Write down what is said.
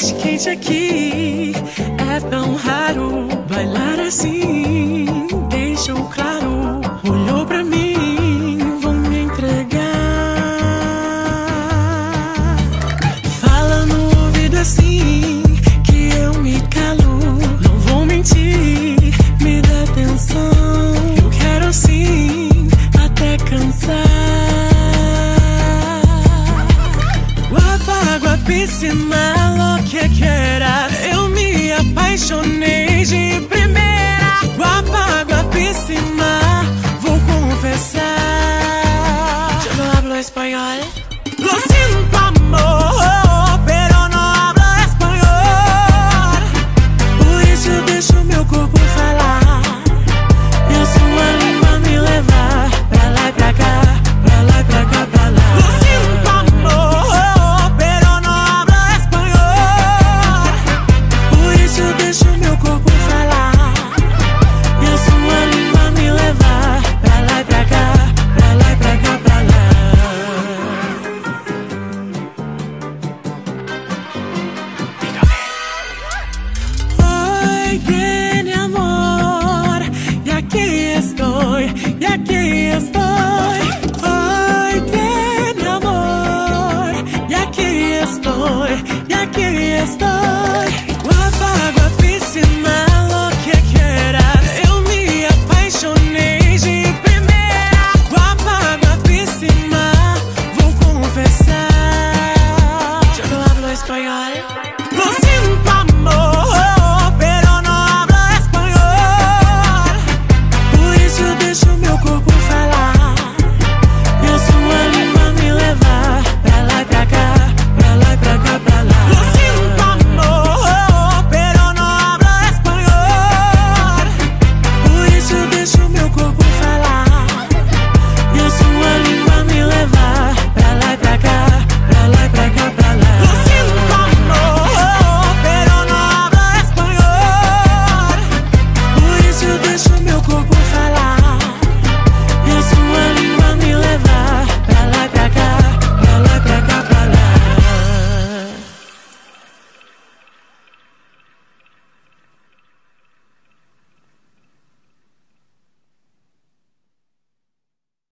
noite quente aqui. É tão raro bailar assim. Deixou claro, olhou pra mim, vou me entregar. Fala no ouvido assim, que eu me calo. Não vou mentir, me dá atenção. Eu quero sim, até cansar. Piscina, lo que quieras. Eu me apaixonei de primeira. Guapa, água, piscina, vou confessar. Eu não hablo espanhol. Lo siento, Yeah.